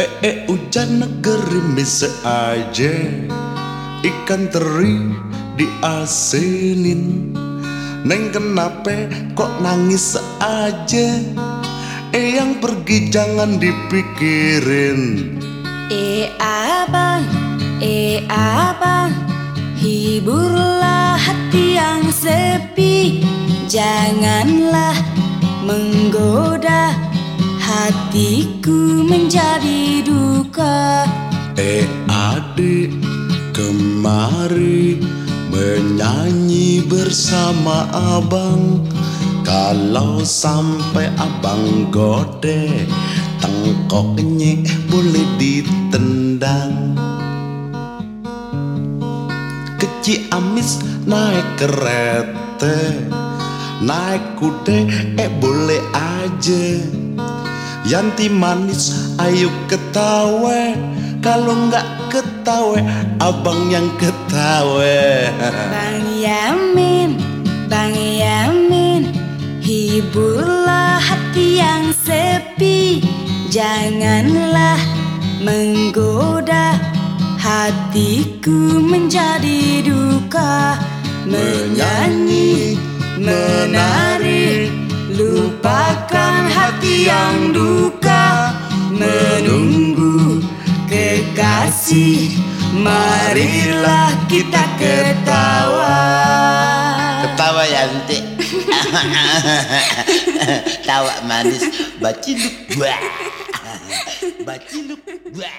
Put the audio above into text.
Eh eh hujan gerimis aja. Ikan teri diasinin. Neng kenapa kok nangis aja? Eh yang pergi jangan dipikirin. Eh abang, eh abang Hiburlah hati yang sepi. Janganlah menggoda Hatiku menjadi duka. Eh adik kemari Menyanyi bersama abang. Kalau sampai abang gode Tengkoknya boleh ditendang. Kecil amis naik kereta Naik kuda eh boleh aja Yanti manis ayo ketawa. Kalau nggak ketawa abang yang ketawa. Bang Yamin, Bang Yamin Hiburlah hati yang sepi. Janganlah menggoda Hatiku menjadi duka. Menyanyi, menari hati yang duka Menunggu kekasih. Marilah kita ketawa. Ketawa Yanti Tawa manis. Baciluk Wah Baciluk Wah